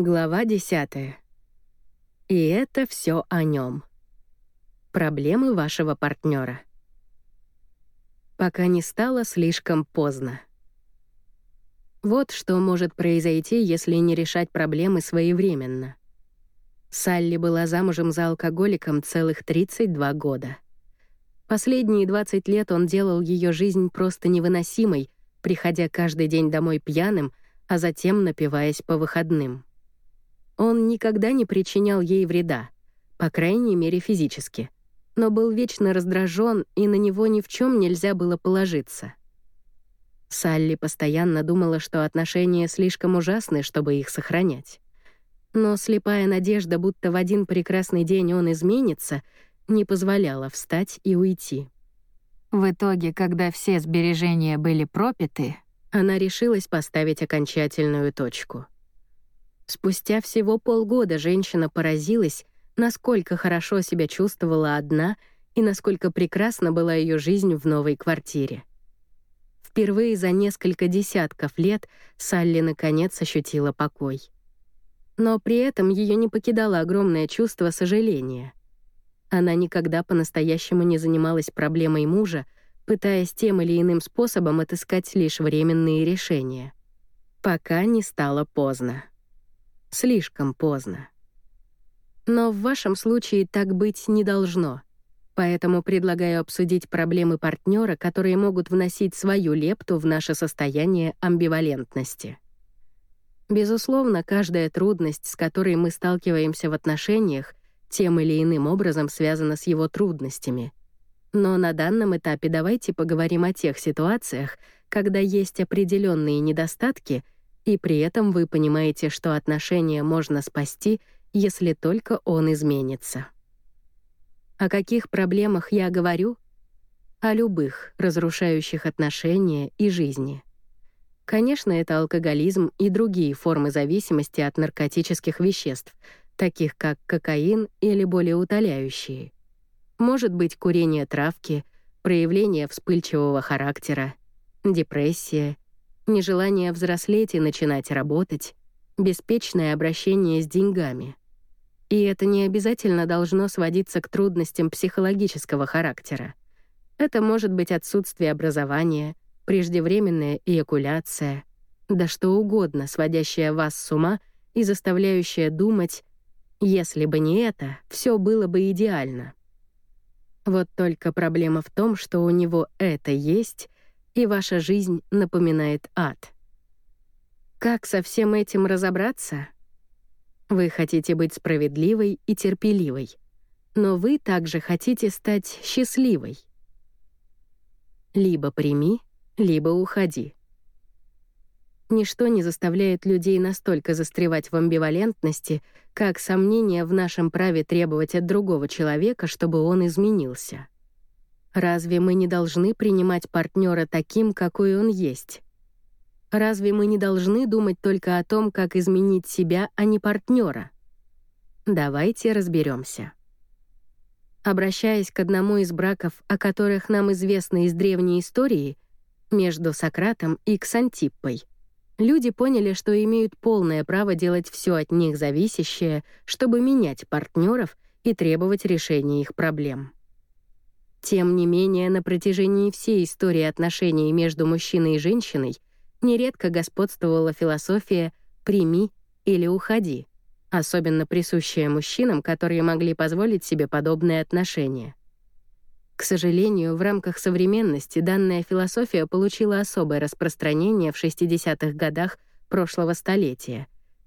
Глава 10. И это все о нем. Проблемы вашего партнера. Пока не стало слишком поздно. Вот что может произойти, если не решать проблемы своевременно. Салли была замужем за алкоголиком целых 32 года. Последние 20 лет он делал ее жизнь просто невыносимой, приходя каждый день домой пьяным, а затем напиваясь по выходным. Он никогда не причинял ей вреда, по крайней мере физически, но был вечно раздражен, и на него ни в чем нельзя было положиться. Салли постоянно думала, что отношения слишком ужасны, чтобы их сохранять. Но слепая надежда, будто в один прекрасный день он изменится, не позволяла встать и уйти. В итоге, когда все сбережения были пропиты, она решилась поставить окончательную точку. Спустя всего полгода женщина поразилась, насколько хорошо себя чувствовала одна и насколько прекрасна была ее жизнь в новой квартире. Впервые за несколько десятков лет Салли наконец ощутила покой. Но при этом ее не покидало огромное чувство сожаления. Она никогда по-настоящему не занималась проблемой мужа, пытаясь тем или иным способом отыскать лишь временные решения. Пока не стало поздно. Слишком поздно. Но в вашем случае так быть не должно — Поэтому предлагаю обсудить проблемы партнера, которые могут вносить свою лепту в наше состояние амбивалентности. Безусловно, каждая трудность, с которой мы сталкиваемся в отношениях, тем или иным образом связана с его трудностями. Но на данном этапе давайте поговорим о тех ситуациях, когда есть определенные недостатки, и при этом вы понимаете, что отношения можно спасти, если только он изменится. О каких проблемах я говорю? О любых, разрушающих отношения и жизни. Конечно, это алкоголизм и другие формы зависимости от наркотических веществ, таких как кокаин или более утоляющие. Может быть курение травки, проявление вспыльчивого характера, депрессия, нежелание взрослеть и начинать работать, беспечное обращение с деньгами — и это не обязательно должно сводиться к трудностям психологического характера. Это может быть отсутствие образования, преждевременная эякуляция, да что угодно, сводящее вас с ума и заставляющее думать, если бы не это, все было бы идеально. Вот только проблема в том, что у него это есть, и ваша жизнь напоминает ад. Как со всем этим разобраться? Вы хотите быть справедливой и терпеливой, но вы также хотите стать счастливой. Либо прими, либо уходи. Ничто не заставляет людей настолько застревать в амбивалентности, как сомнение в нашем праве требовать от другого человека, чтобы он изменился. Разве мы не должны принимать партнера таким, какой он есть? Разве мы не должны думать только о том, как изменить себя, а не партнера? Давайте разберемся. Обращаясь к одному из браков, о которых нам известно из древней истории, между Сократом и Ксантиппой, люди поняли, что имеют полное право делать все от них зависящее, чтобы менять партнеров и требовать решения их проблем. Тем не менее, на протяжении всей истории отношений между мужчиной и женщиной нередко господствовала философия «прими или уходи», особенно присущая мужчинам, которые могли позволить себе подобные отношения. К сожалению, в рамках современности данная философия получила особое распространение в 60-х годах прошлого столетия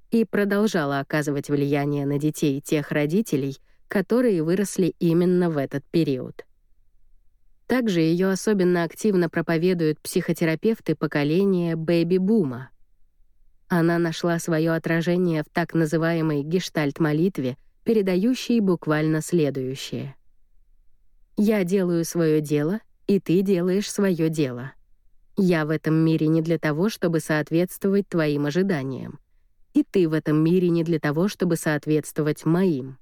и продолжала оказывать влияние на детей тех родителей, которые выросли именно в этот период. Также ее особенно активно проповедуют психотерапевты поколения бэби-бума. Она нашла свое отражение в так называемой гештальт-молитве, передающей буквально следующее. «Я делаю свое дело, и ты делаешь свое дело. Я в этом мире не для того, чтобы соответствовать твоим ожиданиям. И ты в этом мире не для того, чтобы соответствовать моим».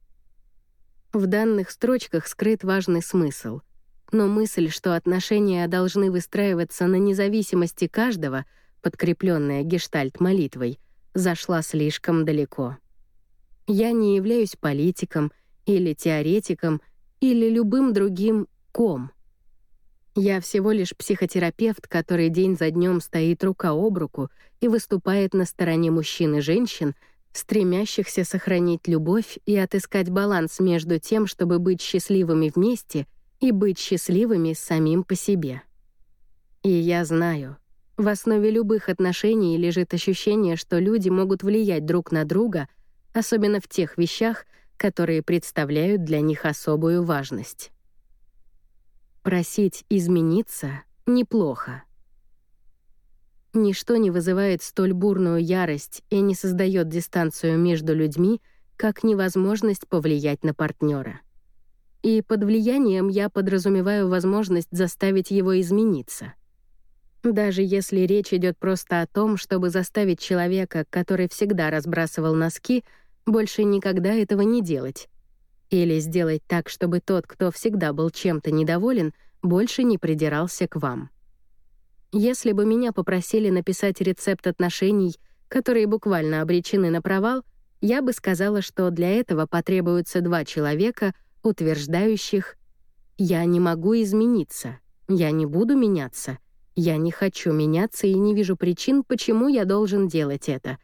В данных строчках скрыт важный смысл — но мысль, что отношения должны выстраиваться на независимости каждого, подкрепленная гештальт-молитвой, зашла слишком далеко. Я не являюсь политиком или теоретиком или любым другим ком. Я всего лишь психотерапевт, который день за днем стоит рука об руку и выступает на стороне мужчин и женщин, стремящихся сохранить любовь и отыскать баланс между тем, чтобы быть счастливыми вместе и быть счастливыми самим по себе. И я знаю, в основе любых отношений лежит ощущение, что люди могут влиять друг на друга, особенно в тех вещах, которые представляют для них особую важность. Просить измениться — неплохо. Ничто не вызывает столь бурную ярость и не создает дистанцию между людьми, как невозможность повлиять на партнера. И под влиянием я подразумеваю возможность заставить его измениться. Даже если речь идет просто о том, чтобы заставить человека, который всегда разбрасывал носки, больше никогда этого не делать. Или сделать так, чтобы тот, кто всегда был чем-то недоволен, больше не придирался к вам. Если бы меня попросили написать рецепт отношений, которые буквально обречены на провал, я бы сказала, что для этого потребуются два человека, утверждающих «я не могу измениться», «я не буду меняться», «я не хочу меняться и не вижу причин, почему я должен делать это»,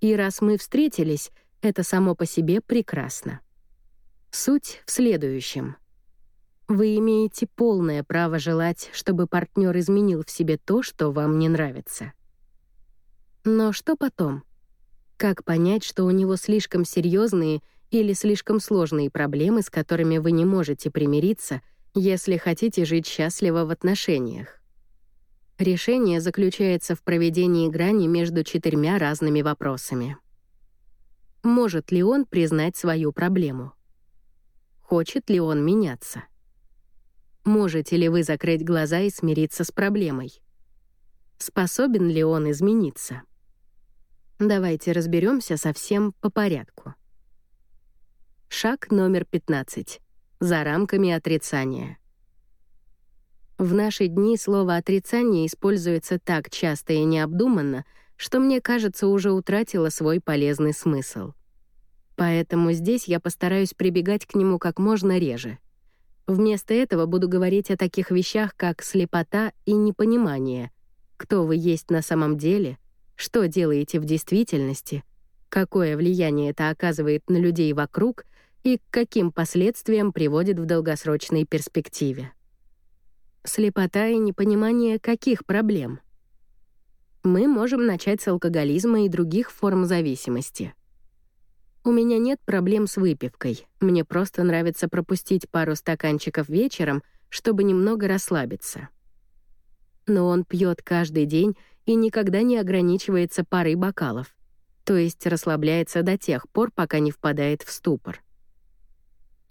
и раз мы встретились, это само по себе прекрасно. Суть в следующем — вы имеете полное право желать, чтобы партнер изменил в себе то, что вам не нравится. Но что потом? Как понять, что у него слишком серьезные или слишком сложные проблемы, с которыми вы не можете примириться, если хотите жить счастливо в отношениях? Решение заключается в проведении грани между четырьмя разными вопросами. Может ли он признать свою проблему? Хочет ли он меняться? Можете ли вы закрыть глаза и смириться с проблемой? Способен ли он измениться? Давайте разберемся совсем по порядку. Шаг номер 15. За рамками отрицания. В наши дни слово «отрицание» используется так часто и необдуманно, что мне кажется, уже утратило свой полезный смысл. Поэтому здесь я постараюсь прибегать к нему как можно реже — Вместо этого буду говорить о таких вещах, как слепота и непонимание. Кто вы есть на самом деле, что делаете в действительности, какое влияние это оказывает на людей вокруг и к каким последствиям приводит в долгосрочной перспективе. Слепота и непонимание каких проблем? Мы можем начать с алкоголизма и других форм зависимости — у меня нет проблем с выпивкой. Мне просто нравится пропустить пару стаканчиков вечером, чтобы немного расслабиться. Но он пьет каждый день и никогда не ограничивается парой бокалов, то есть расслабляется до тех пор, пока не впадает в ступор.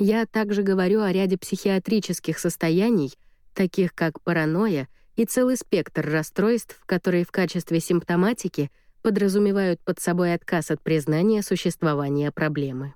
Я также говорю о ряде психиатрических состояний, таких как паранойя и целый спектр расстройств, которые в качестве симптоматики — подразумевают под собой отказ от признания существования проблемы.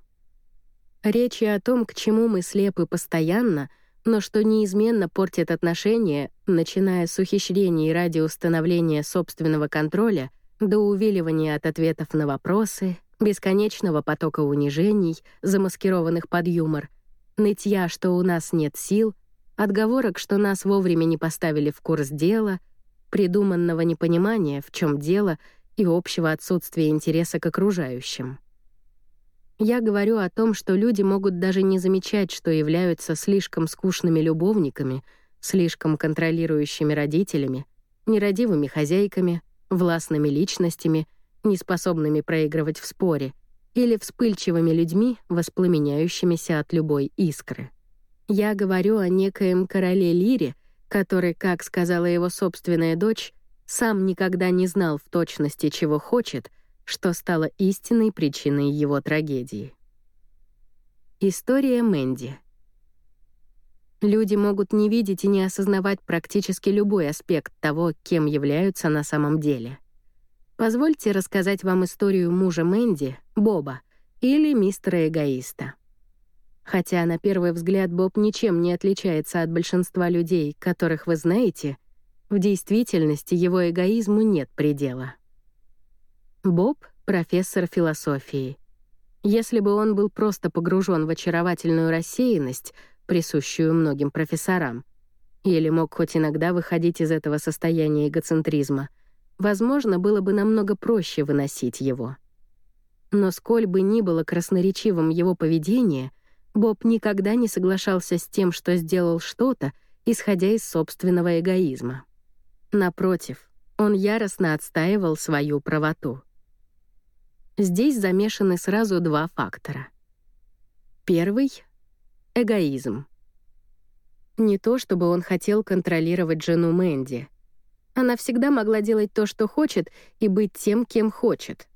Речи о том, к чему мы слепы постоянно, но что неизменно портит отношения, начиная с ухищрений ради установления собственного контроля до увиливания от ответов на вопросы, бесконечного потока унижений, замаскированных под юмор, нытья, что у нас нет сил, отговорок, что нас вовремя не поставили в курс дела, придуманного непонимания, в чем дело — и общего отсутствия интереса к окружающим. Я говорю о том, что люди могут даже не замечать, что являются слишком скучными любовниками, слишком контролирующими родителями, нерадивыми хозяйками, властными личностями, неспособными проигрывать в споре, или вспыльчивыми людьми, воспламеняющимися от любой искры. Я говорю о некоем короле Лире, который, как сказала его собственная дочь, сам никогда не знал в точности, чего хочет, что стало истинной причиной его трагедии. История Мэнди. Люди могут не видеть и не осознавать практически любой аспект того, кем являются на самом деле. Позвольте рассказать вам историю мужа Мэнди, Боба, или мистера эгоиста. Хотя на первый взгляд Боб ничем не отличается от большинства людей, которых вы знаете — в действительности его эгоизму нет предела. Боб профессор философии. Если бы он был просто погружен в очаровательную рассеянность, присущую многим профессорам, или мог хоть иногда выходить из этого состояния эгоцентризма, возможно, было бы намного проще выносить его. Но сколь бы ни было красноречивым его поведение, Боб никогда не соглашался с тем, что сделал что-то, исходя из собственного эгоизма. Напротив, он яростно отстаивал свою правоту. Здесь замешаны сразу два фактора. Первый — эгоизм. Не то, чтобы он хотел контролировать жену Мэнди. Она всегда могла делать то, что хочет, и быть тем, кем хочет.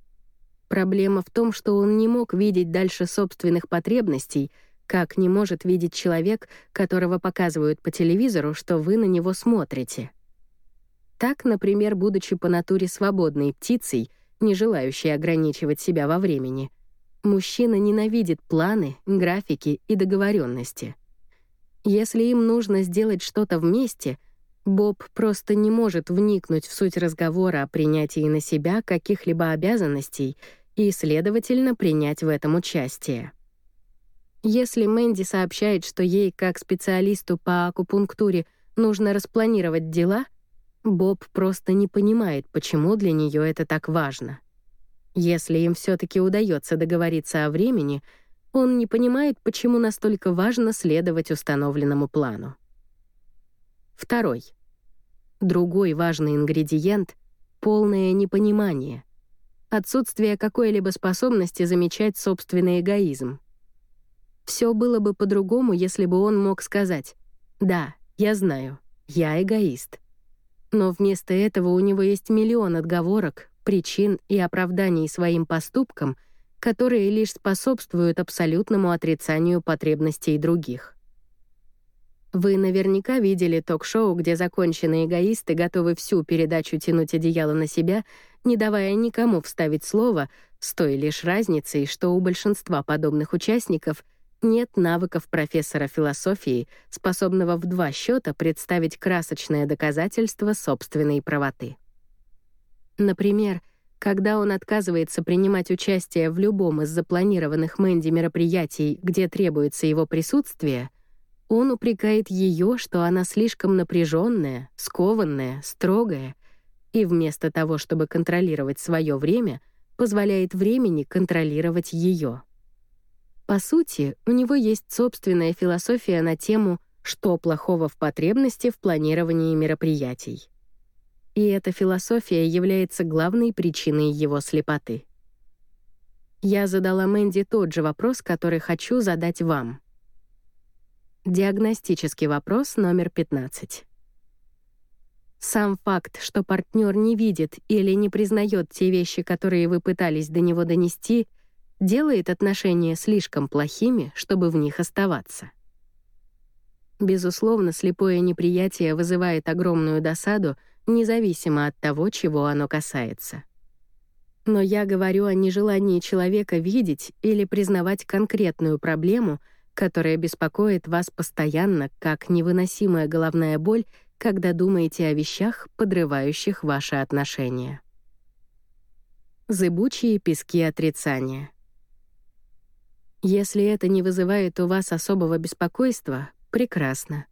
Проблема в том, что он не мог видеть дальше собственных потребностей, как не может видеть человек, которого показывают по телевизору, что вы на него смотрите. Так, например, будучи по натуре свободной птицей, не желающей ограничивать себя во времени, мужчина ненавидит планы, графики и договоренности. Если им нужно сделать что-то вместе, Боб просто не может вникнуть в суть разговора о принятии на себя каких-либо обязанностей и, следовательно, принять в этом участие. Если Мэнди сообщает, что ей, как специалисту по акупунктуре, нужно распланировать дела, Боб просто не понимает, почему для нее это так важно. Если им все таки удается договориться о времени — он не понимает, почему настолько важно следовать установленному плану. Второй. Другой важный ингредиент — полное непонимание. Отсутствие какой-либо способности замечать собственный эгоизм. Все было бы по-другому, если бы он мог сказать «Да, я знаю, я эгоист». Но вместо этого у него есть миллион отговорок, причин и оправданий своим поступкам — которые лишь способствуют абсолютному отрицанию потребностей других. Вы наверняка видели ток-шоу, где законченные эгоисты готовы всю передачу тянуть одеяло на себя, не давая никому вставить слово, с той лишь разницей, что у большинства подобных участников нет навыков профессора философии, способного в два счета представить красочное доказательство собственной правоты. Например, когда он отказывается принимать участие в любом из запланированных Мэнди мероприятий, где требуется его присутствие, он упрекает ее, что она слишком напряженная, скованная, строгая, и вместо того, чтобы контролировать свое время, позволяет времени контролировать ее. По сути, у него есть собственная философия на тему «что плохого в потребности в планировании мероприятий» и эта философия является главной причиной его слепоты. Я задала Мэнди тот же вопрос, который хочу задать вам. Диагностический вопрос номер 15. Сам факт, что партнер не видит или не признает те вещи, которые вы пытались до него донести, делает отношения слишком плохими, чтобы в них оставаться. Безусловно, слепое неприятие вызывает огромную досаду — независимо от того, чего оно касается. Но я говорю о нежелании человека видеть или признавать конкретную проблему, которая беспокоит вас постоянно, как невыносимая головная боль, когда думаете о вещах, подрывающих ваши отношения. Зыбучие пески отрицания. Если это не вызывает у вас особого беспокойства, прекрасно.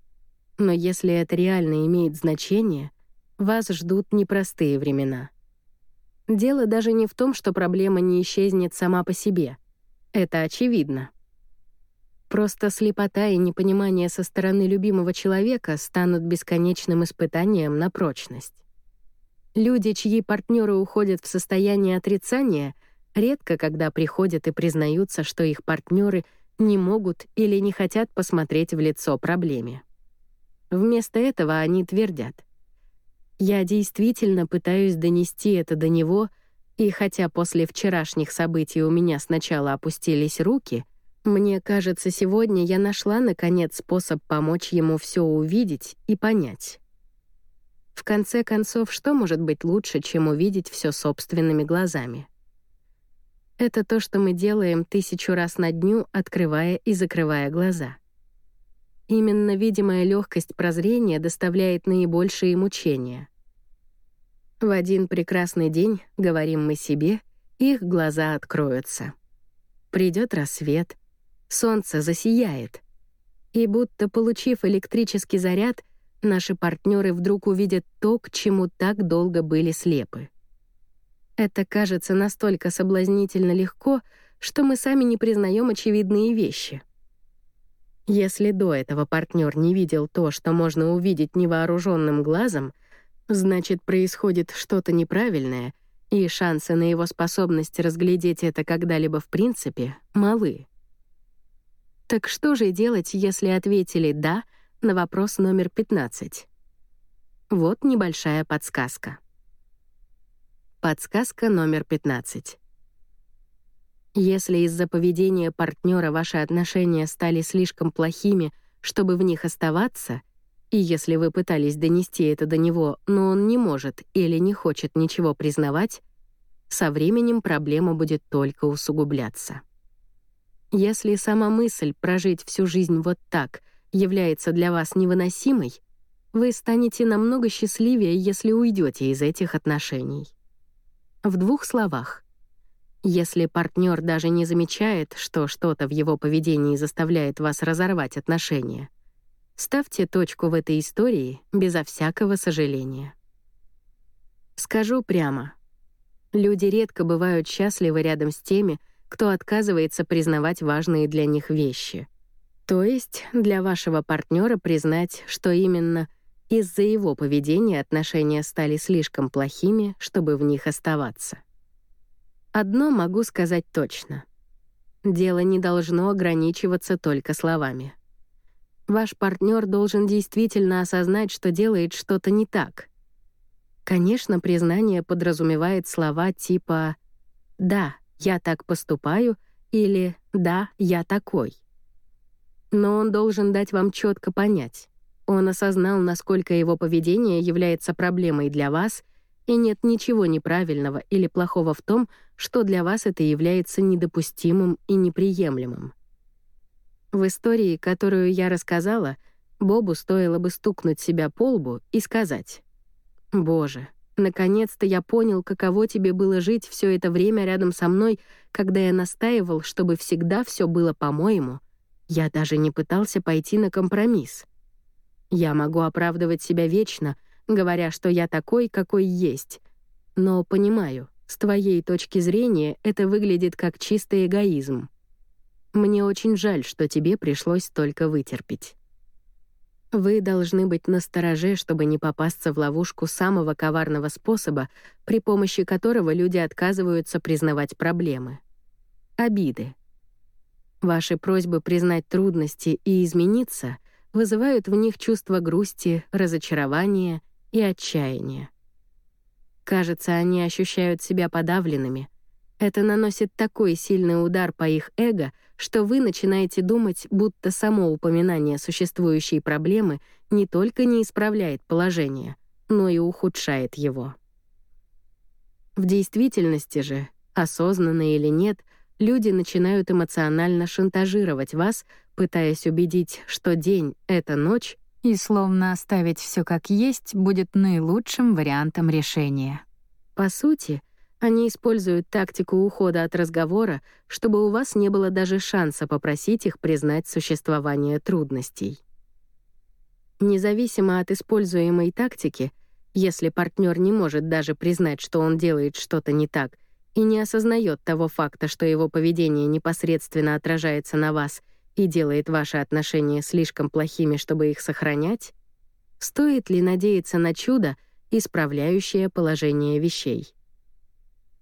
Но если это реально имеет значение, вас ждут непростые времена. Дело даже не в том, что проблема не исчезнет сама по себе. Это очевидно. Просто слепота и непонимание со стороны любимого человека станут бесконечным испытанием на прочность. Люди, чьи партнеры уходят в состояние отрицания, редко когда приходят и признаются, что их партнеры не могут или не хотят посмотреть в лицо проблеме. Вместо этого они твердят. Я действительно пытаюсь донести это до него, и хотя после вчерашних событий у меня сначала опустились руки, мне кажется, сегодня я нашла, наконец, способ помочь ему все увидеть и понять. В конце концов, что может быть лучше, чем увидеть все собственными глазами? Это то, что мы делаем тысячу раз на дню, открывая и закрывая глаза. Именно видимая легкость прозрения доставляет наибольшие мучения. В один прекрасный день, говорим мы себе, их глаза откроются. Придет рассвет, солнце засияет. И будто получив электрический заряд, наши партнеры вдруг увидят то, к чему так долго были слепы. Это кажется настолько соблазнительно легко, что мы сами не признаем очевидные вещи. Если до этого партнер не видел то, что можно увидеть невооруженным глазом, значит, происходит что-то неправильное, и шансы на его способность разглядеть это когда-либо в принципе малы. Так что же делать, если ответили «да» на вопрос номер 15? Вот небольшая подсказка. Подсказка номер 15. Если из-за поведения партнера ваши отношения стали слишком плохими, чтобы в них оставаться, и если вы пытались донести это до него, но он не может или не хочет ничего признавать, со временем проблема будет только усугубляться. Если сама мысль прожить всю жизнь вот так является для вас невыносимой, вы станете намного счастливее, если уйдете из этих отношений. В двух словах. Если партнер даже не замечает, что что-то в его поведении заставляет вас разорвать отношения, ставьте точку в этой истории безо всякого сожаления. Скажу прямо. Люди редко бывают счастливы рядом с теми, кто отказывается признавать важные для них вещи. То есть для вашего партнера признать, что именно из-за его поведения отношения стали слишком плохими, чтобы в них оставаться. Одно могу сказать точно. Дело не должно ограничиваться только словами. Ваш партнер должен действительно осознать, что делает что-то не так. Конечно, признание подразумевает слова типа «да, я так поступаю» или «да, я такой». Но он должен дать вам четко понять. Он осознал, насколько его поведение является проблемой для вас — и нет ничего неправильного или плохого в том, что для вас это является недопустимым и неприемлемым. В истории, которую я рассказала, Бобу стоило бы стукнуть себя по лбу и сказать «Боже, наконец-то я понял, каково тебе было жить все это время рядом со мной, когда я настаивал, чтобы всегда все было по-моему. Я даже не пытался пойти на компромисс. Я могу оправдывать себя вечно — говоря, что я такой, какой есть. Но понимаю, с твоей точки зрения это выглядит как чистый эгоизм. Мне очень жаль, что тебе пришлось только вытерпеть. Вы должны быть настороже, чтобы не попасться в ловушку самого коварного способа, при помощи которого люди отказываются признавать проблемы. Обиды. Ваши просьбы признать трудности и измениться вызывают в них чувство грусти, разочарования и отчаяние. Кажется, они ощущают себя подавленными. Это наносит такой сильный удар по их эго, что вы начинаете думать, будто само упоминание существующей проблемы не только не исправляет положение, но и ухудшает его. В действительности же, осознанно или нет, люди начинают эмоционально шантажировать вас, пытаясь убедить, что день — это ночь, и словно оставить все как есть будет наилучшим вариантом решения. По сути, они используют тактику ухода от разговора, чтобы у вас не было даже шанса попросить их признать существование трудностей. Независимо от используемой тактики, если партнер не может даже признать, что он делает что-то не так, и не осознает того факта, что его поведение непосредственно отражается на вас — и делает ваши отношения слишком плохими, чтобы их сохранять, стоит ли надеяться на чудо, исправляющее положение вещей?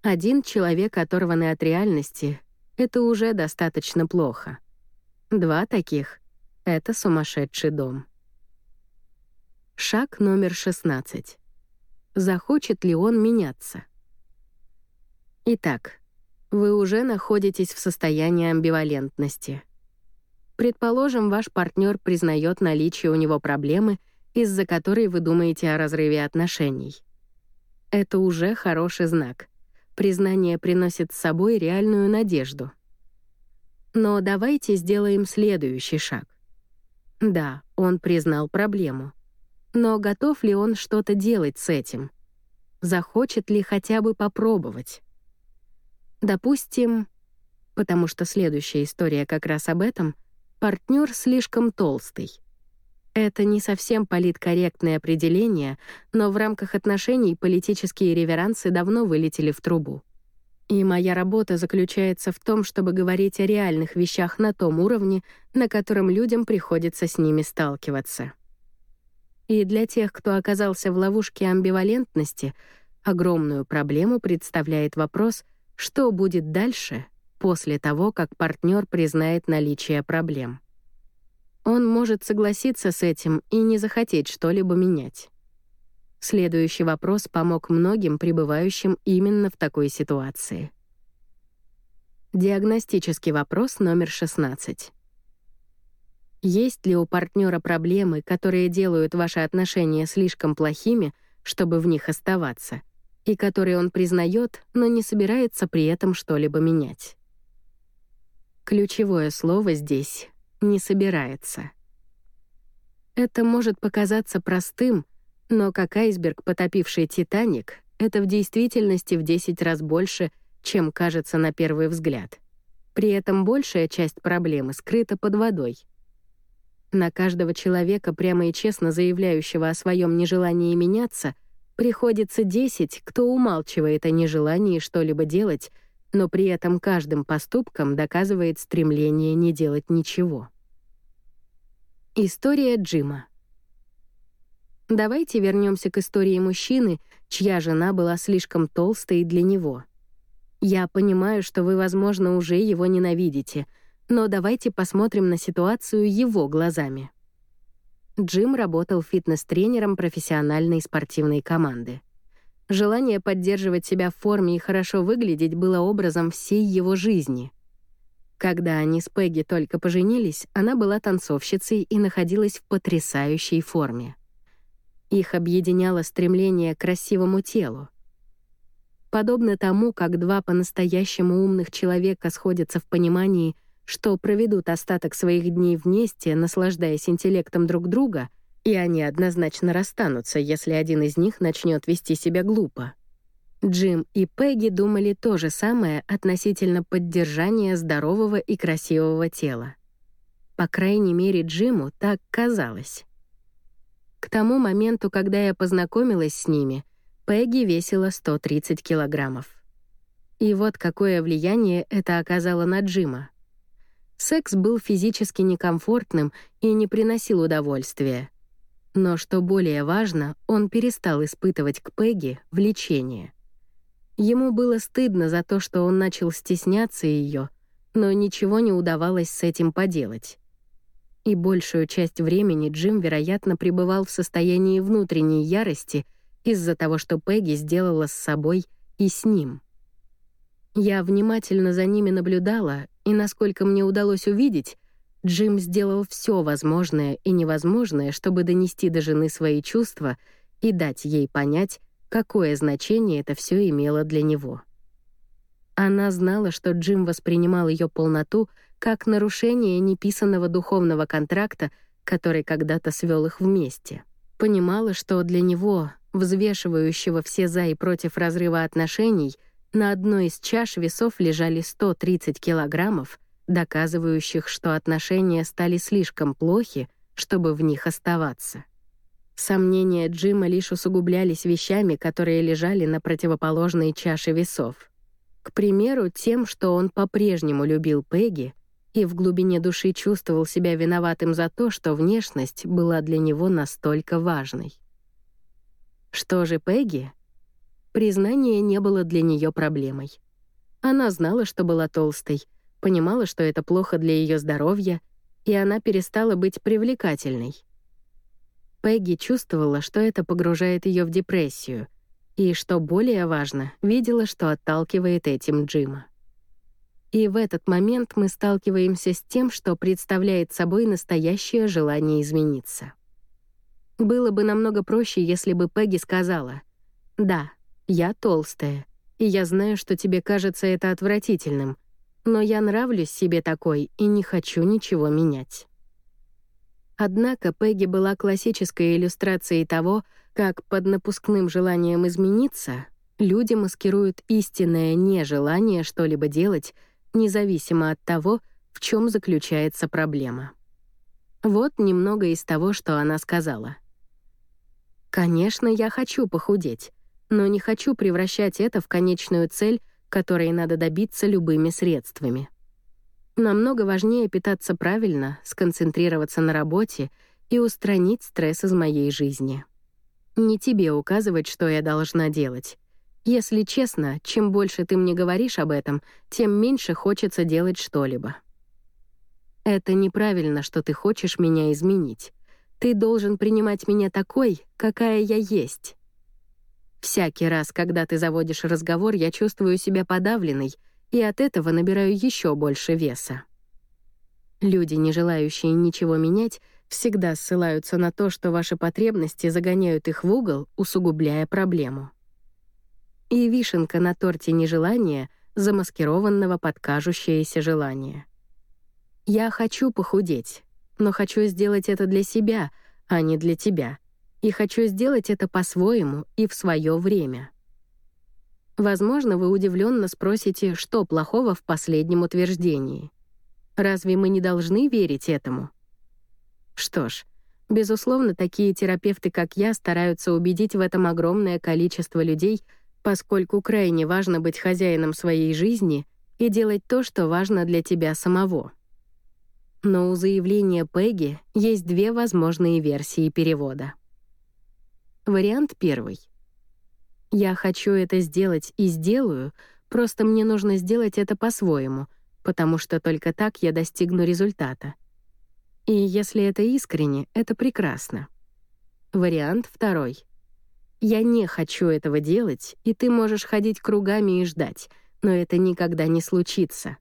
Один человек, оторванный от реальности, это уже достаточно плохо. Два таких — это сумасшедший дом. Шаг номер 16. Захочет ли он меняться? Итак, вы уже находитесь в состоянии амбивалентности. Предположим, ваш партнер признает наличие у него проблемы, из-за которой вы думаете о разрыве отношений. Это уже хороший знак. Признание приносит с собой реальную надежду. Но давайте сделаем следующий шаг. Да, он признал проблему. Но готов ли он что-то делать с этим? Захочет ли хотя бы попробовать? Допустим, потому что следующая история как раз об этом, партнер слишком толстый. Это не совсем политкорректное определение, но в рамках отношений политические реверансы давно вылетели в трубу. И моя работа заключается в том, чтобы говорить о реальных вещах на том уровне, на котором людям приходится с ними сталкиваться. И для тех, кто оказался в ловушке амбивалентности, огромную проблему представляет вопрос, что будет дальше, после того, как партнер признает наличие проблем. Он может согласиться с этим и не захотеть что-либо менять. Следующий вопрос помог многим пребывающим именно в такой ситуации. Диагностический вопрос номер 16. Есть ли у партнера проблемы, которые делают ваши отношения слишком плохими, чтобы в них оставаться, и которые он признает, но не собирается при этом что-либо менять? Ключевое слово здесь «не собирается». Это может показаться простым, но как айсберг, потопивший «Титаник», это в действительности в 10 раз больше, чем кажется на первый взгляд. При этом большая часть проблемы скрыта под водой — на каждого человека, прямо и честно заявляющего о своем нежелании меняться, приходится 10, кто умалчивает о нежелании что-либо делать, но при этом каждым поступком доказывает стремление не делать ничего. История Джима. Давайте вернемся к истории мужчины, чья жена была слишком толстой для него. Я понимаю, что вы, возможно, уже его ненавидите — но давайте посмотрим на ситуацию его глазами. Джим работал фитнес-тренером профессиональной спортивной команды. Желание поддерживать себя в форме и хорошо выглядеть было образом всей его жизни. Когда они с Пегги только поженились, она была танцовщицей и находилась в потрясающей форме. Их объединяло стремление к красивому телу. Подобно тому, как два по-настоящему умных человека сходятся в понимании — что проведут остаток своих дней вместе, наслаждаясь интеллектом друг друга, и они однозначно расстанутся, если один из них начнет вести себя глупо. Джим и Пегги думали то же самое относительно поддержания здорового и красивого тела. По крайней мере, Джиму так казалось. К тому моменту, когда я познакомилась с ними, Пегги весила 130 килограммов. И вот какое влияние это оказало на Джима. Секс был физически некомфортным и не приносил удовольствия. Но что более важно, он перестал испытывать к Пегги влечение. Ему было стыдно за то, что он начал стесняться ее, но ничего не удавалось с этим поделать. И большую часть времени Джим, вероятно, пребывал в состоянии внутренней ярости из-за того, что Пегги сделала с собой и с ним. Я внимательно за ними наблюдала, и, насколько мне удалось увидеть, Джим сделал все возможное и невозможное, чтобы донести до жены свои чувства и дать ей понять, какое значение это все имело для него. Она знала, что Джим воспринимал ее полноту как нарушение неписанного духовного контракта, который когда-то свел их вместе. Понимала, что для него, взвешивающего все «за» и «против» разрыва отношений — на одной из чаш весов лежали 130 килограммов, доказывающих, что отношения стали слишком плохи, чтобы в них оставаться. Сомнения Джима лишь усугублялись вещами, которые лежали на противоположной чаше весов. К примеру, тем, что он по-прежнему любил Пегги и в глубине души чувствовал себя виноватым за то, что внешность была для него настолько важной. Что же Пегги? Признание не было для нее проблемой. Она знала, что была толстой, понимала, что это плохо для ее здоровья, и она перестала быть привлекательной. Пегги чувствовала, что это погружает ее в депрессию, и, что более важно, видела, что отталкивает этим Джима. И в этот момент мы сталкиваемся с тем, что представляет собой настоящее желание измениться. Было бы намного проще, если бы Пегги сказала «Да, я толстая, и я знаю, что тебе кажется это отвратительным, но я нравлюсь себе такой и не хочу ничего менять. Однако Пегги была классической иллюстрацией того, как под напускным желанием измениться люди маскируют истинное нежелание что-либо делать, независимо от того, в чем заключается проблема. Вот немного из того, что она сказала. «Конечно, я хочу похудеть, но не хочу превращать это в конечную цель, которой надо добиться любыми средствами. Намного важнее питаться правильно, сконцентрироваться на работе и устранить стресс из моей жизни. Не тебе указывать, что я должна делать. Если честно, чем больше ты мне говоришь об этом, тем меньше хочется делать что-либо. Это неправильно, что ты хочешь меня изменить. Ты должен принимать меня такой, какая я есть. Всякий раз, когда ты заводишь разговор, я чувствую себя подавленной, и от этого набираю еще больше веса. Люди, не желающие ничего менять, всегда ссылаются на то, что ваши потребности загоняют их в угол, усугубляя проблему и вишенка на торте нежелания, замаскированного под кажущееся желание. Я хочу похудеть, но хочу сделать это для себя, а не для тебя. И хочу сделать это по-своему и в свое время. Возможно, вы удивленно спросите, что плохого в последнем утверждении. Разве мы не должны верить этому? Что ж, безусловно, такие терапевты, как я, стараются убедить в этом огромное количество людей — поскольку крайне важно быть хозяином своей жизни и делать то, что важно для тебя самого. Но у заявления Пегги есть две возможные версии перевода. Вариант первый. «Я хочу это сделать и сделаю, просто мне нужно сделать это по-своему, потому что только так я достигну результата. И если это искренне, это прекрасно». Вариант второй. Я не хочу этого делать, и ты можешь ходить кругами и ждать, но это никогда не случится.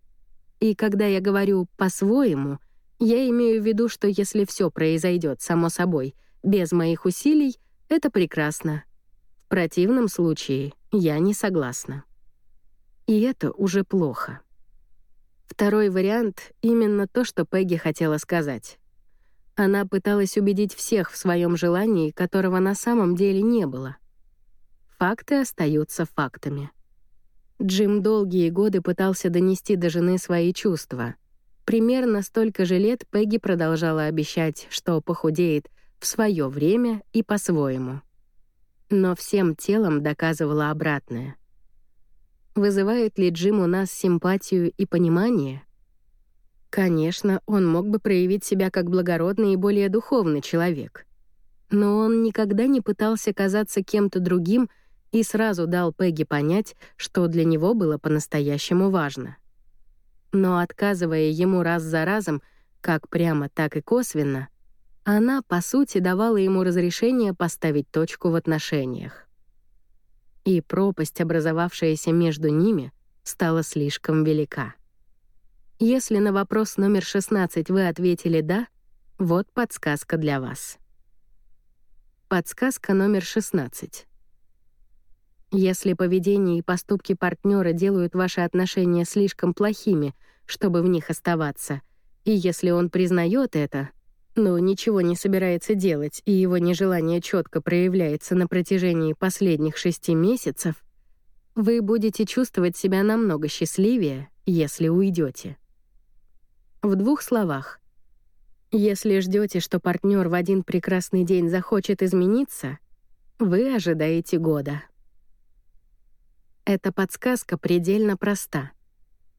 И когда я говорю «по-своему», я имею в виду, что если все произойдет само собой, без моих усилий, это прекрасно. В противном случае я не согласна. И это уже плохо. Второй вариант — именно то, что Пегги хотела сказать. Она пыталась убедить всех в своем желании, которого на самом деле не было. Факты остаются фактами. Джим долгие годы пытался донести до жены свои чувства. Примерно столько же лет Пегги продолжала обещать, что похудеет в свое время и по-своему. Но всем телом доказывала обратное. Вызывает ли Джим у нас симпатию и понимание? Конечно, он мог бы проявить себя как благородный и более духовный человек. Но он никогда не пытался казаться кем-то другим и сразу дал Пегги понять, что для него было по-настоящему важно. Но отказывая ему раз за разом, как прямо, так и косвенно, она, по сути, давала ему разрешение поставить точку в отношениях. И пропасть, образовавшаяся между ними, стала слишком велика. Если на вопрос номер 16 вы ответили «да», вот подсказка для вас. Подсказка номер 16. Если поведение и поступки партнера делают ваши отношения слишком плохими, чтобы в них оставаться, и если он признает это, но ничего не собирается делать, и его нежелание четко проявляется на протяжении последних шести месяцев, вы будете чувствовать себя намного счастливее, если уйдете. В двух словах. Если ждете, что партнер в один прекрасный день захочет измениться, вы ожидаете года. Эта подсказка предельно проста.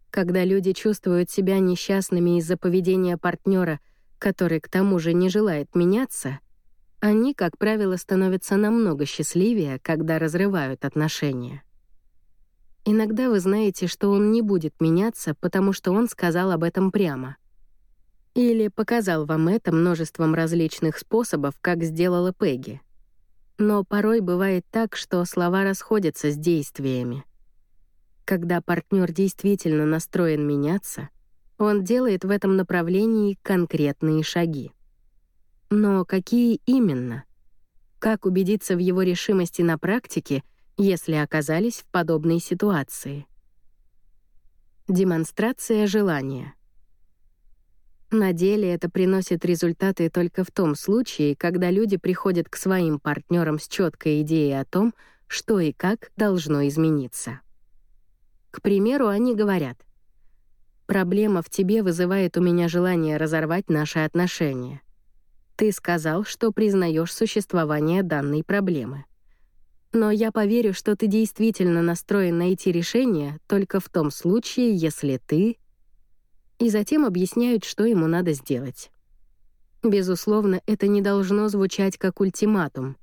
Когда люди чувствуют себя несчастными из-за поведения партнера, который к тому же не желает меняться, они, как правило, становятся намного счастливее, когда разрывают отношения. Иногда вы знаете, что он не будет меняться, потому что он сказал об этом прямо. Или показал вам это множеством различных способов, как сделала Пегги. Но порой бывает так, что слова расходятся с действиями. Когда партнер действительно настроен меняться, он делает в этом направлении конкретные шаги. Но какие именно? Как убедиться в его решимости на практике — если оказались в подобной ситуации. Демонстрация желания. На деле это приносит результаты только в том случае, когда люди приходят к своим партнерам с четкой идеей о том, что и как должно измениться. К примеру, они говорят, «Проблема в тебе вызывает у меня желание разорвать наши отношения. Ты сказал, что признаешь существование данной проблемы. Но я поверю, что ты действительно настроен найти решение только в том случае, если ты...» И затем объясняют, что ему надо сделать. Безусловно, это не должно звучать как ультиматум.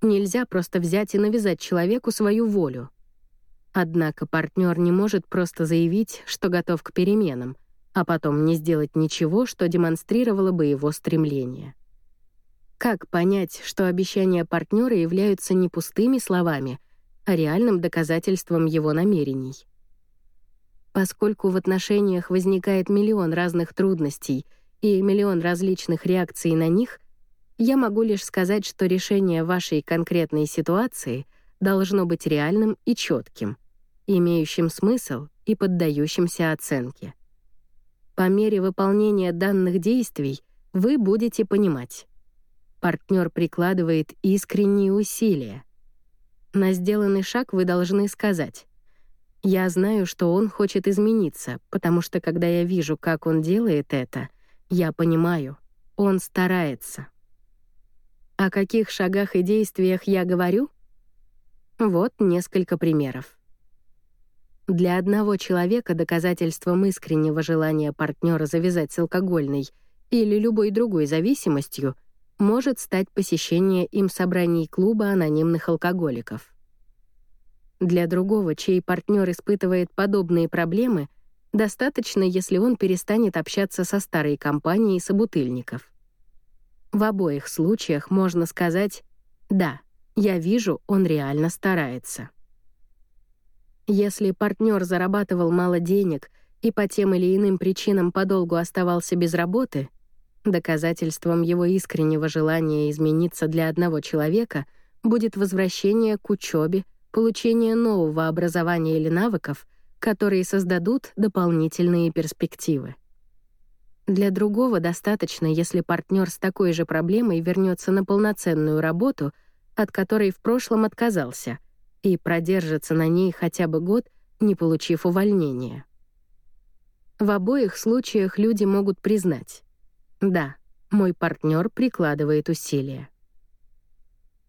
Нельзя просто взять и навязать человеку свою волю. Однако партнер не может просто заявить, что готов к переменам, а потом не сделать ничего, что демонстрировало бы его стремление. Как понять, что обещания партнера являются не пустыми словами, а реальным доказательством его намерений? Поскольку в отношениях возникает миллион разных трудностей и миллион различных реакций на них, я могу лишь сказать, что решение вашей конкретной ситуации должно быть реальным и четким, имеющим смысл и поддающимся оценке. По мере выполнения данных действий вы будете понимать, партнер прикладывает искренние усилия. На сделанный шаг вы должны сказать «Я знаю, что он хочет измениться, потому что когда я вижу, как он делает это, я понимаю, он старается». О каких шагах и действиях я говорю? Вот несколько примеров. Для одного человека доказательством искреннего желания партнера завязать с алкогольной или любой другой зависимостью может стать посещение им собраний клуба анонимных алкоголиков. Для другого, чей партнер испытывает подобные проблемы, достаточно, если он перестанет общаться со старой компанией собутыльников. В обоих случаях можно сказать «да, я вижу, он реально старается». Если партнер зарабатывал мало денег и по тем или иным причинам подолгу оставался без работы — Доказательством его искреннего желания измениться для одного человека будет возвращение к учебе, получение нового образования или навыков, которые создадут дополнительные перспективы. Для другого достаточно, если партнер с такой же проблемой вернется на полноценную работу, от которой в прошлом отказался, и продержится на ней хотя бы год, не получив увольнения. В обоих случаях люди могут признать, да, мой партнер прикладывает усилия.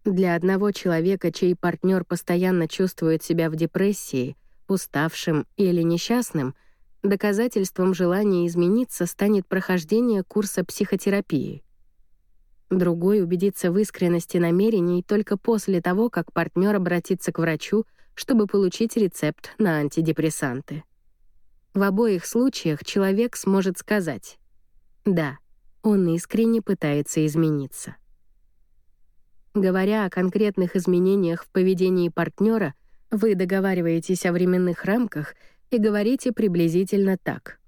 Для одного человека, чей партнер постоянно чувствует себя в депрессии, уставшим или несчастным, доказательством желания измениться станет прохождение курса психотерапии. Другой убедится в искренности намерений только после того, как партнер обратится к врачу, чтобы получить рецепт на антидепрессанты. В обоих случаях человек сможет сказать «Да, он искренне пытается измениться. Говоря о конкретных изменениях в поведении партнера, вы договариваетесь о временных рамках и говорите приблизительно так.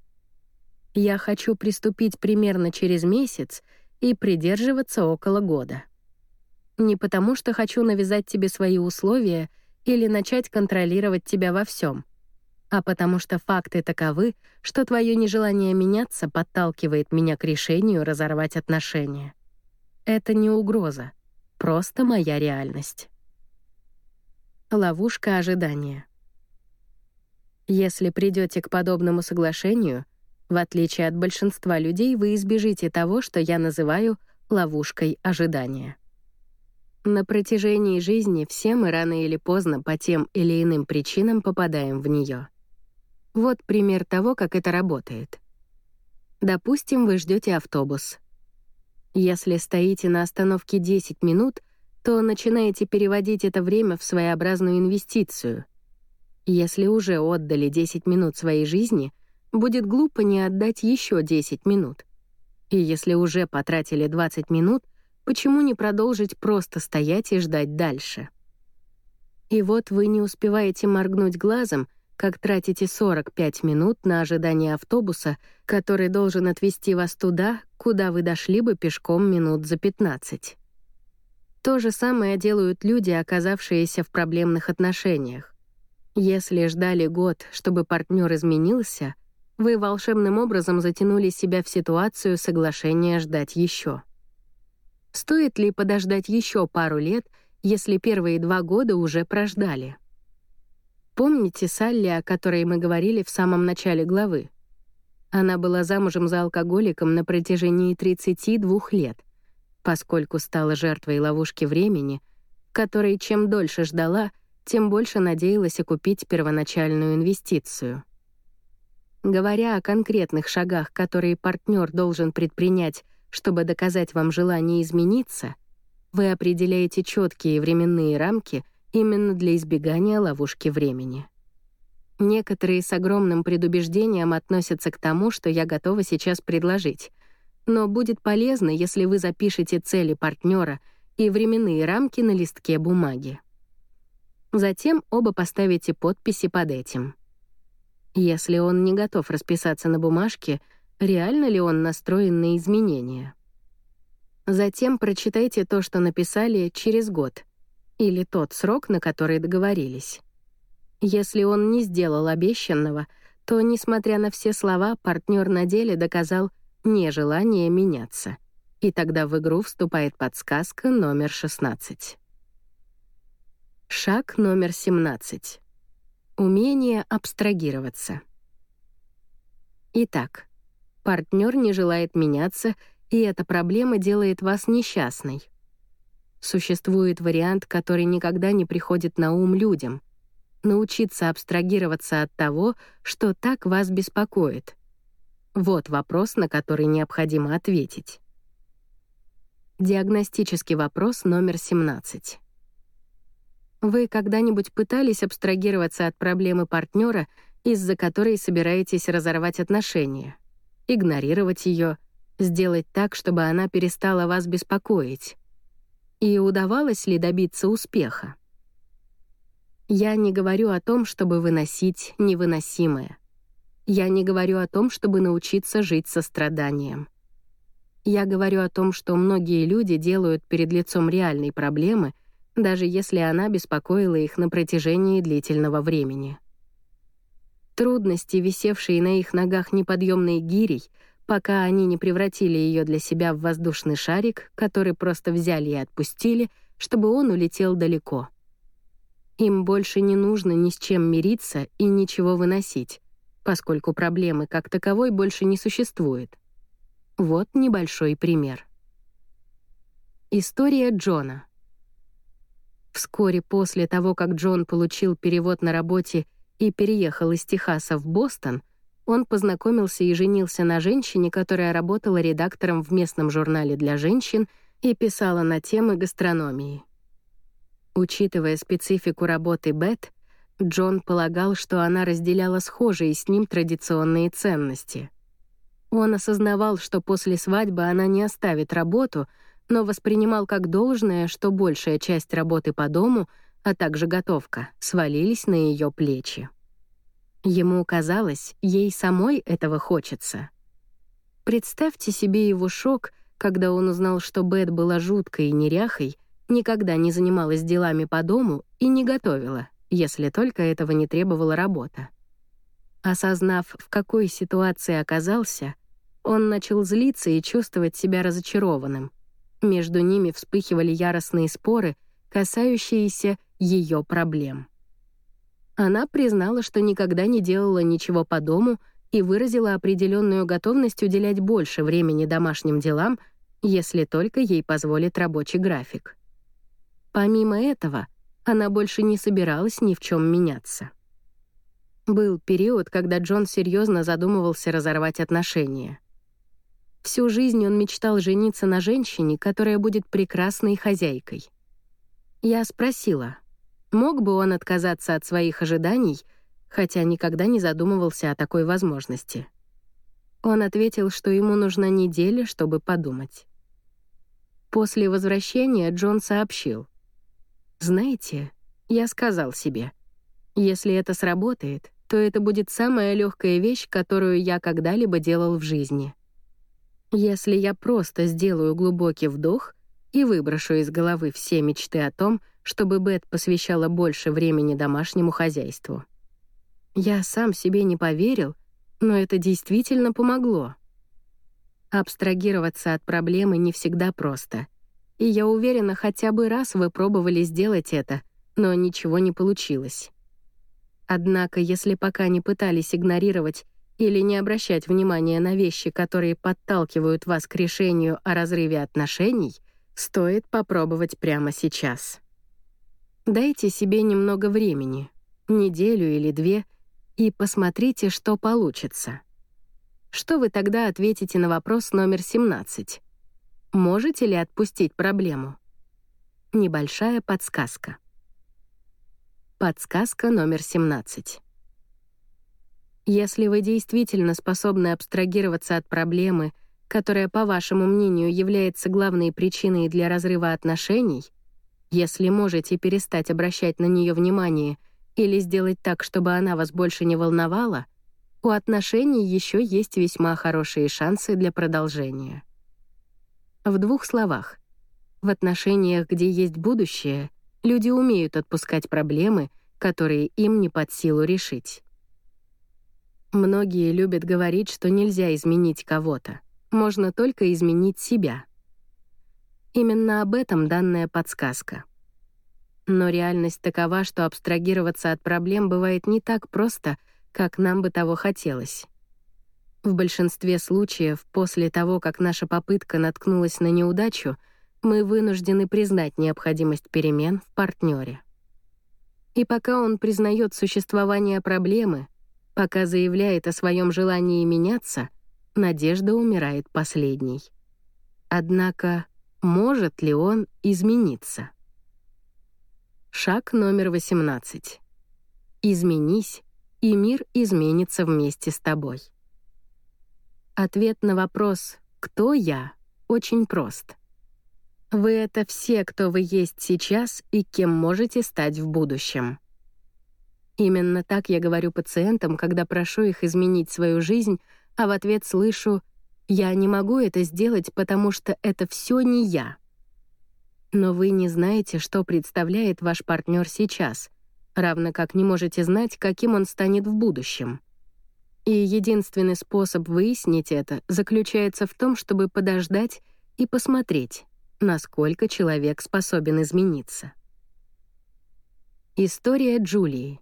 «Я хочу приступить примерно через месяц и придерживаться около года. Не потому что хочу навязать тебе свои условия или начать контролировать тебя во всем — а потому что факты таковы, что твое нежелание меняться подталкивает меня к решению разорвать отношения. Это не угроза, просто моя реальность. Ловушка ожидания. Если придете к подобному соглашению, в отличие от большинства людей, вы избежите того, что я называю ловушкой ожидания. На протяжении жизни все мы рано или поздно по тем или иным причинам попадаем в нее. Вот пример того, как это работает. Допустим, вы ждете автобус. Если стоите на остановке 10 минут, то начинаете переводить это время в своеобразную инвестицию. Если уже отдали 10 минут своей жизни, будет глупо не отдать еще 10 минут. И если уже потратили 20 минут, почему не продолжить просто стоять и ждать дальше? И вот вы не успеваете моргнуть глазом, как тратите 45 минут на ожидание автобуса, который должен отвезти вас туда, куда вы дошли бы пешком минут за 15. То же самое делают люди, оказавшиеся в проблемных отношениях. Если ждали год, чтобы партнер изменился, вы волшебным образом затянули себя в ситуацию соглашения ждать еще. Стоит ли подождать еще пару лет если первые два года уже прождали? Помните Салли, о которой мы говорили в самом начале главы? Она была замужем за алкоголиком на протяжении 32 лет, поскольку стала жертвой ловушки времени, которой чем дольше ждала, тем больше надеялась окупить первоначальную инвестицию. Говоря о конкретных шагах, которые партнер должен предпринять, чтобы доказать вам желание измениться, вы определяете четкие временные рамки именно для избегания ловушки времени. Некоторые с огромным предубеждением относятся к тому, что я готова сейчас предложить. Но будет полезно, если вы запишете цели партнера и временные рамки на листке бумаги. Затем оба поставите подписи под этим. Если он не готов расписаться на бумажке, реально ли он настроен на изменения? Затем прочитайте то, что написали через год, или тот срок, на который договорились. Если он не сделал обещанного, то, несмотря на все слова, партнер на деле доказал нежелание меняться. И тогда в игру вступает подсказка номер 16. Шаг номер 17. Умение абстрагироваться. Итак, партнер не желает меняться, и эта проблема делает вас несчастной. Существует вариант, который никогда не приходит на ум людям научиться абстрагироваться от того, что так вас беспокоит? Вот вопрос, на который необходимо ответить. Диагностический вопрос номер 17. Вы когда-нибудь пытались абстрагироваться от проблемы партнера, из-за которой собираетесь разорвать отношения? Игнорировать ее, сделать так, чтобы она перестала вас беспокоить? И удавалось ли добиться успеха? Я не говорю о том, чтобы выносить невыносимое. Я не говорю о том, чтобы научиться жить со страданием. Я говорю о том, что многие люди делают перед лицом реальной проблемы, даже если она беспокоила их на протяжении длительного времени. Трудности, висевшие на их ногах неподъемной гирей, пока они не превратили ее для себя в воздушный шарик, который просто взяли и отпустили, чтобы он улетел далеко — им больше не нужно ни с чем мириться и ничего выносить, поскольку проблемы как таковой больше не существует. Вот небольшой пример. История Джона. Вскоре после того, как Джон получил перевод на работе и переехал из Техаса в Бостон, он познакомился и женился на женщине, которая работала редактором в местном журнале для женщин и писала на темы гастрономии. Учитывая специфику работы Бет, Джон полагал, что она разделяла схожие с ним традиционные ценности. Он осознавал, что после свадьбы она не оставит работу, но воспринимал как должное, что большая часть работы по дому, а также готовка, свалились на ее плечи. Ему казалось, ей самой этого хочется. Представьте себе его шок, когда он узнал, что Бет была жуткой и неряхой, никогда не занималась делами по дому и не готовила, если только этого не требовала работа. Осознав, в какой ситуации оказался, он начал злиться и чувствовать себя разочарованным. Между ними вспыхивали яростные споры, касающиеся ее проблем. Она признала, что никогда не делала ничего по дому и выразила определенную готовность уделять больше времени домашним делам, если только ей позволит рабочий график. Помимо этого, она больше не собиралась ни в чем меняться. Был период, когда Джон серьезно задумывался разорвать отношения. Всю жизнь он мечтал жениться на женщине, которая будет прекрасной хозяйкой. Я спросила, мог бы он отказаться от своих ожиданий, хотя никогда не задумывался о такой возможности. Он ответил, что ему нужна неделя, чтобы подумать. После возвращения Джон сообщил — знаете, я сказал себе, если это сработает, то это будет самая легкая вещь, которую я когда-либо делал в жизни. Если я просто сделаю глубокий вдох и выброшу из головы все мечты о том, чтобы Бет посвящала больше времени домашнему хозяйству. Я сам себе не поверил, но это действительно помогло. Абстрагироваться от проблемы не всегда просто — и я уверена, хотя бы раз вы пробовали сделать это, но ничего не получилось. Однако, если пока не пытались игнорировать или не обращать внимания на вещи, которые подталкивают вас к решению о разрыве отношений, стоит попробовать прямо сейчас. Дайте себе немного времени, неделю или две, и посмотрите, что получится. Что вы тогда ответите на вопрос номер 17? Можете ли отпустить проблему? Небольшая подсказка. Подсказка номер 17. Если вы действительно способны абстрагироваться от проблемы, которая, по вашему мнению, является главной причиной для разрыва отношений, если можете перестать обращать на нее внимание или сделать так, чтобы она вас больше не волновала, у отношений еще есть весьма хорошие шансы для продолжения. В двух словах. В отношениях, где есть будущее, люди умеют отпускать проблемы, которые им не под силу решить. Многие любят говорить, что нельзя изменить кого-то. Можно только изменить себя. Именно об этом данная подсказка. Но реальность такова, что абстрагироваться от проблем бывает не так просто, как нам бы того хотелось. В большинстве случаев, после того, как наша попытка наткнулась на неудачу, мы вынуждены признать необходимость перемен в партнере. И пока он признает существование проблемы, пока заявляет о своем желании меняться, надежда умирает последней. Однако, может ли он измениться? Шаг номер 18. Изменись, и мир изменится вместе с тобой. Ответ на вопрос «Кто я?» очень прост. Вы — это все, кто вы есть сейчас и кем можете стать в будущем. Именно так я говорю пациентам, когда прошу их изменить свою жизнь, а в ответ слышу «Я не могу это сделать, потому что это все не я». Но вы не знаете, что представляет ваш партнер сейчас, равно как не можете знать, каким он станет в будущем. И единственный способ выяснить это заключается в том, чтобы подождать и посмотреть, насколько человек способен измениться. История Джулии.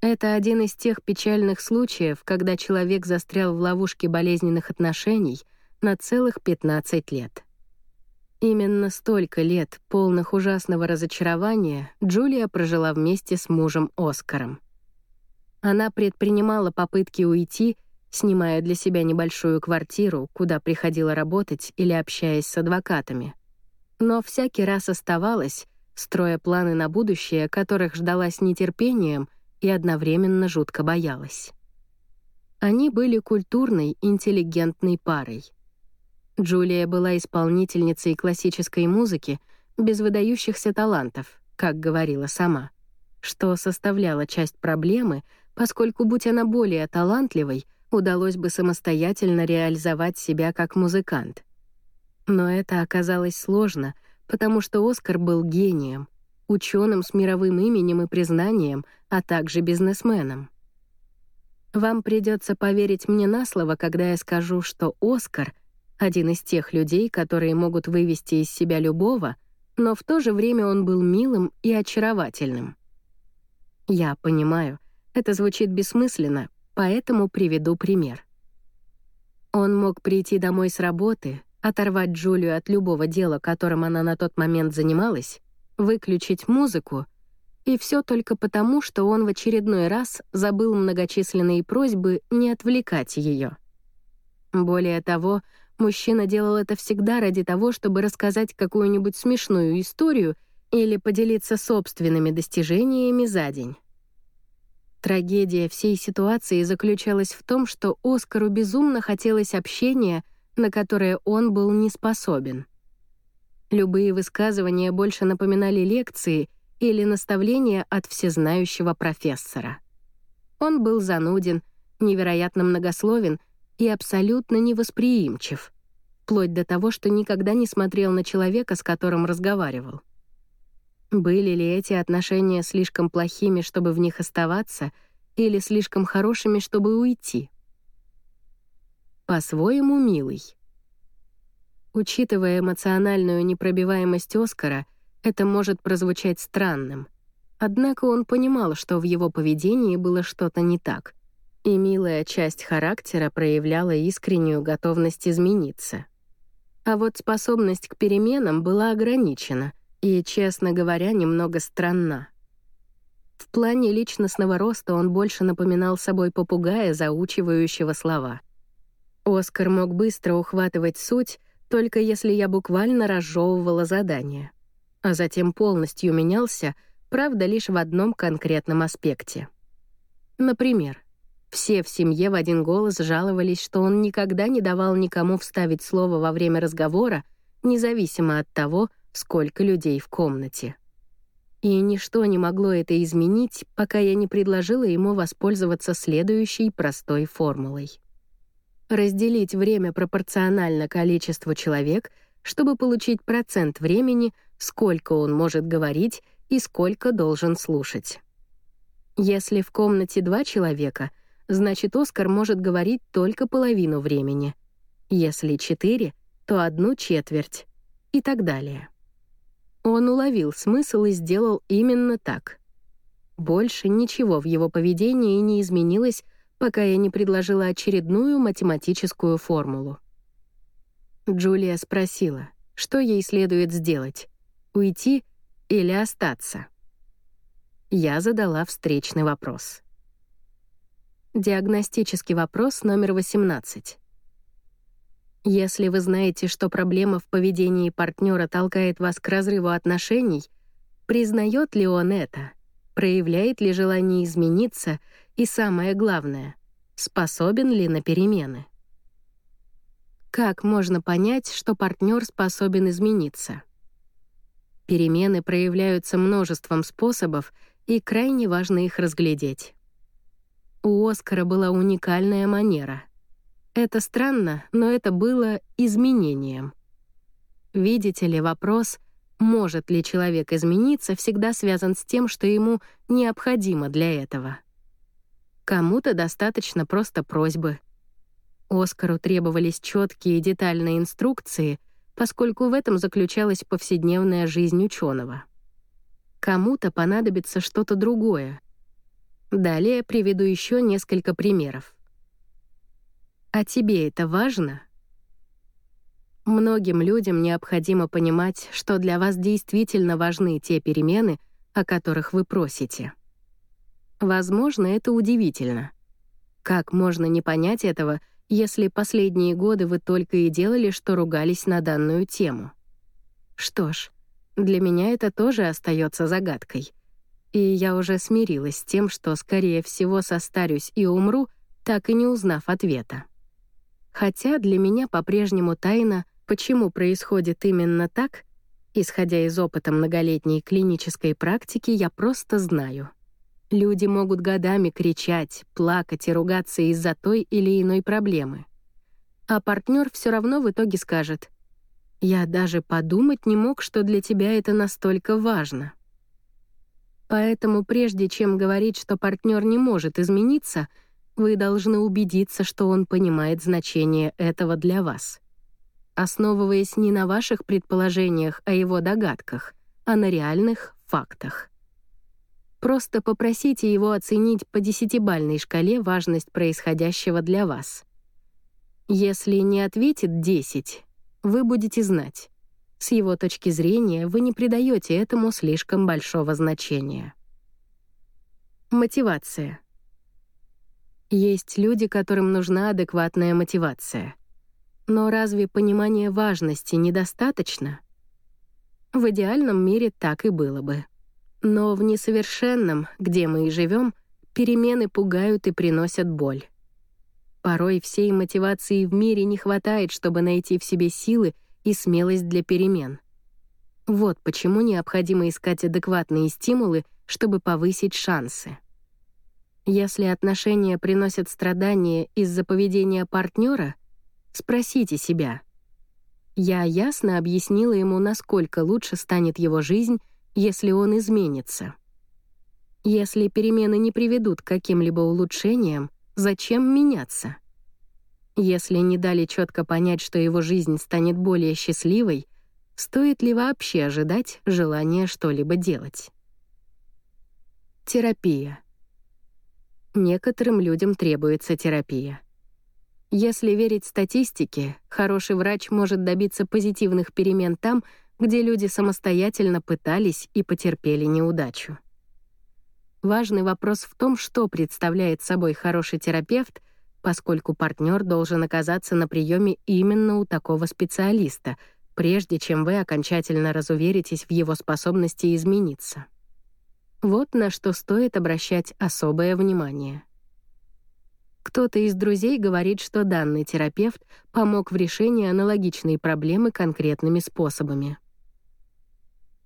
Это один из тех печальных случаев, когда человек застрял в ловушке болезненных отношений на целых 15 лет. Именно столько лет, полных ужасного разочарования, Джулия прожила вместе с мужем Оскаром. Она предпринимала попытки уйти, снимая для себя небольшую квартиру, куда приходила работать или общаясь с адвокатами. Но всякий раз оставалась, строя планы на будущее, которых ждала с нетерпением и одновременно жутко боялась. Они были культурной, интеллигентной парой. Джулия была исполнительницей классической музыки без выдающихся талантов, как говорила сама, что составляло часть проблемы, поскольку, будь она более талантливой, удалось бы самостоятельно реализовать себя как музыкант. Но это оказалось сложно, потому что Оскар был гением, ученым с мировым именем и признанием, а также бизнесменом. Вам придется поверить мне на слово, когда я скажу, что Оскар — один из тех людей, которые могут вывести из себя любого, но в то же время он был милым и очаровательным. Я понимаю, это звучит бессмысленно, поэтому приведу пример. Он мог прийти домой с работы, оторвать Джулию от любого дела, которым она на тот момент занималась, выключить музыку, и все только потому, что он в очередной раз забыл многочисленные просьбы не отвлекать ее. Более того, мужчина делал это всегда ради того, чтобы рассказать какую-нибудь смешную историю или поделиться собственными достижениями за день. Трагедия всей ситуации заключалась в том, что Оскару безумно хотелось общения, на которое он был не способен. Любые высказывания больше напоминали лекции или наставления от всезнающего профессора. Он был зануден, невероятно многословен и абсолютно невосприимчив, вплоть до того, что никогда не смотрел на человека, с которым разговаривал. Были ли эти отношения слишком плохими, чтобы в них оставаться, или слишком хорошими, чтобы уйти? По-своему милый. Учитывая эмоциональную непробиваемость Оскара, это может прозвучать странным. Однако он понимал, что в его поведении было что-то не так, и милая часть характера проявляла искреннюю готовность измениться. А вот способность к переменам была ограничена и, честно говоря, немного странна. В плане личностного роста он больше напоминал собой попугая, заучивающего слова. Оскар мог быстро ухватывать суть, только если я буквально разжевывала задание. А затем полностью менялся, правда, лишь в одном конкретном аспекте. Например, все в семье в один голос жаловались, что он никогда не давал никому вставить слово во время разговора, независимо от того, сколько людей в комнате. И ничто не могло это изменить, пока я не предложила ему воспользоваться следующей простой формулой. Разделить время пропорционально количеству человек, чтобы получить процент времени, сколько он может говорить и сколько должен слушать. Если в комнате два человека, значит, Оскар может говорить только половину времени. Если четыре, то одну четверть и так далее. Он уловил смысл и сделал именно так. Больше ничего в его поведении не изменилось, пока я не предложила очередную математическую формулу. Джулия спросила, что ей следует сделать — уйти или остаться. Я задала встречный вопрос. Диагностический вопрос номер 18. Если вы знаете, что проблема в поведении партнера толкает вас к разрыву отношений, признает ли он это, проявляет ли желание измениться и, самое главное, способен ли на перемены? Как можно понять, что партнер способен измениться? Перемены проявляются множеством способов, и крайне важно их разглядеть. У Оскара была уникальная манера — это странно, но это было изменением. Видите ли, вопрос, может ли человек измениться, всегда связан с тем, что ему необходимо для этого. Кому-то достаточно просто просьбы. Оскару требовались четкие и детальные инструкции, поскольку в этом заключалась повседневная жизнь ученого. Кому-то понадобится что-то другое. Далее приведу еще несколько примеров. А тебе это важно? Многим людям необходимо понимать, что для вас действительно важны те перемены, о которых вы просите. Возможно, это удивительно. Как можно не понять этого, если последние годы вы только и делали, что ругались на данную тему? Что ж, для меня это тоже остается загадкой. И я уже смирилась с тем, что, скорее всего, состарюсь и умру, так и не узнав ответа. Хотя для меня по-прежнему тайна, почему происходит именно так, исходя из опыта многолетней клинической практики, я просто знаю. Люди могут годами кричать, плакать и ругаться из-за той или иной проблемы. А партнер все равно в итоге скажет «Я даже подумать не мог, что для тебя это настолько важно». Поэтому прежде чем говорить, что партнер не может измениться — вы должны убедиться, что он понимает значение этого для вас. Основываясь не на ваших предположениях о его догадках, а на реальных фактах. Просто попросите его оценить по десятибальной шкале важность происходящего для вас. Если не ответит 10, вы будете знать. С его точки зрения вы не придаете этому слишком большого значения. Мотивация — есть люди, которым нужна адекватная мотивация. Но разве понимание важности недостаточно? В идеальном мире так и было бы. Но в несовершенном, где мы и живем, перемены пугают и приносят боль. Порой всей мотивации в мире не хватает, чтобы найти в себе силы и смелость для перемен. Вот почему необходимо искать адекватные стимулы, чтобы повысить шансы. Если отношения приносят страдания из-за поведения партнера, спросите себя. Я ясно объяснила ему, насколько лучше станет его жизнь, если он изменится. Если перемены не приведут к каким-либо улучшениям, зачем меняться? Если не дали четко понять, что его жизнь станет более счастливой, стоит ли вообще ожидать желания что-либо делать? Терапия. Некоторым людям требуется терапия. Если верить статистике, хороший врач может добиться позитивных перемен там, где люди самостоятельно пытались и потерпели неудачу. Важный вопрос в том, что представляет собой хороший терапевт, поскольку партнер должен оказаться на приеме именно у такого специалиста, прежде чем вы окончательно разуверитесь в его способности измениться. Вот на что стоит обращать особое внимание. Кто-то из друзей говорит, что данный терапевт помог в решении аналогичной проблемы конкретными способами.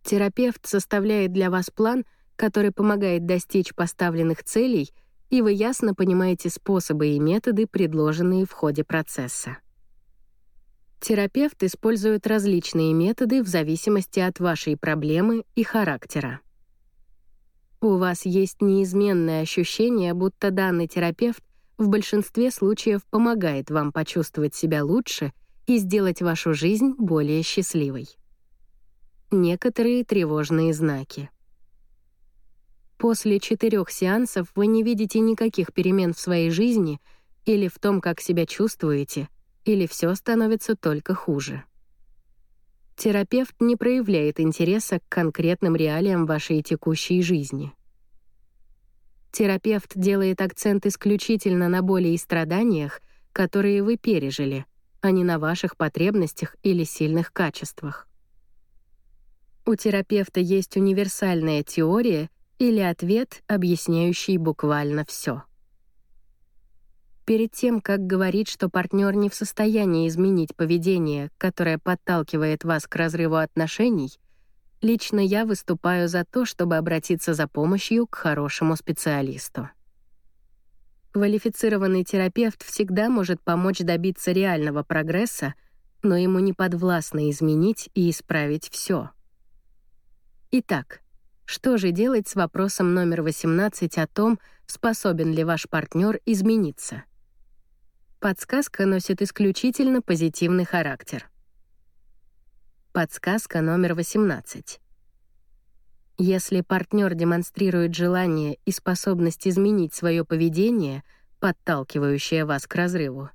Терапевт составляет для вас план, который помогает достичь поставленных целей, и вы ясно понимаете способы и методы, предложенные в ходе процесса. Терапевт использует различные методы в зависимости от вашей проблемы и характера. У вас есть неизменное ощущение, будто данный терапевт в большинстве случаев помогает вам почувствовать себя лучше и сделать вашу жизнь более счастливой. Некоторые тревожные знаки. После четырех сеансов вы не видите никаких перемен в своей жизни или в том, как себя чувствуете, или все становится только хуже. Терапевт не проявляет интереса к конкретным реалиям вашей текущей жизни. Терапевт делает акцент исключительно на боли и страданиях, которые вы пережили, а не на ваших потребностях или сильных качествах. У терапевта есть универсальная теория или ответ, объясняющий буквально все. Перед тем, как говорить, что партнер не в состоянии изменить поведение, которое подталкивает вас к разрыву отношений — Лично я выступаю за то, чтобы обратиться за помощью к хорошему специалисту. Квалифицированный терапевт всегда может помочь добиться реального прогресса, но ему не подвластно изменить и исправить все. Итак, что же делать с вопросом номер 18 о том, способен ли ваш партнер измениться? Подсказка носит исключительно позитивный характер. Подсказка номер 18. Если партнер демонстрирует желание и способность изменить свое поведение, подталкивающее вас к разрыву,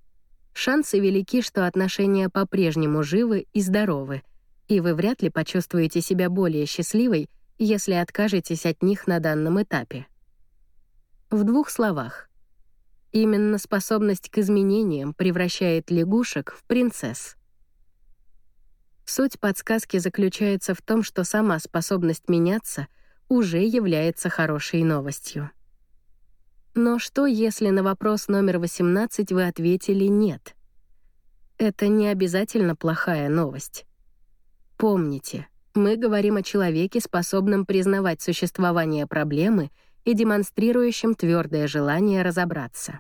шансы велики, что отношения по-прежнему живы и здоровы, и вы вряд ли почувствуете себя более счастливой, если откажетесь от них на данном этапе. В двух словах. Именно способность к изменениям превращает лягушек в принцесс — Суть подсказки заключается в том, что сама способность меняться уже является хорошей новостью. Но что, если на вопрос номер 18 вы ответили «нет»? Это не обязательно плохая новость. Помните, мы говорим о человеке, способном признавать существование проблемы и демонстрирующем твердое желание разобраться.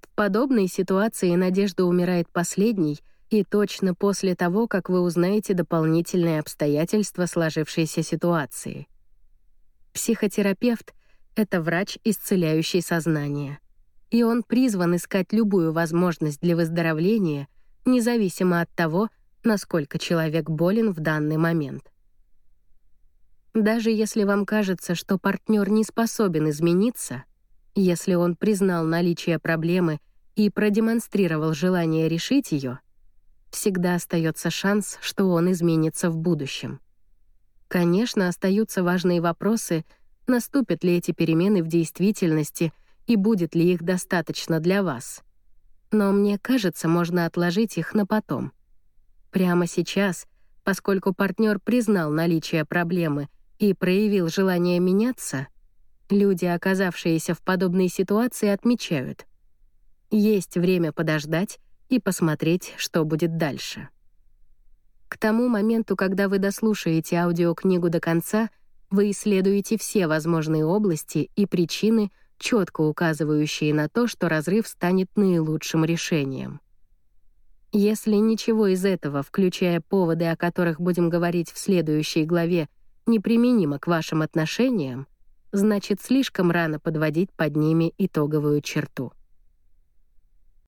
В подобной ситуации надежда умирает последней — и точно после того, как вы узнаете дополнительные обстоятельства сложившейся ситуации. Психотерапевт — это врач, исцеляющий сознание. И он призван искать любую возможность для выздоровления, независимо от того, насколько человек болен в данный момент. Даже если вам кажется, что партнер не способен измениться, если он признал наличие проблемы и продемонстрировал желание решить ее, всегда остается шанс, что он изменится в будущем. Конечно, остаются важные вопросы, наступят ли эти перемены в действительности и будет ли их достаточно для вас. Но мне кажется, можно отложить их на потом. Прямо сейчас, поскольку партнер признал наличие проблемы и проявил желание меняться, люди, оказавшиеся в подобной ситуации, отмечают. Есть время подождать и посмотреть, что будет дальше. К тому моменту, когда вы дослушаете аудиокнигу до конца, вы исследуете все возможные области и причины, четко указывающие на то, что разрыв станет наилучшим решением. Если ничего из этого, включая поводы, о которых будем говорить в следующей главе, неприменимо к вашим отношениям, значит, слишком рано подводить под ними итоговую черту.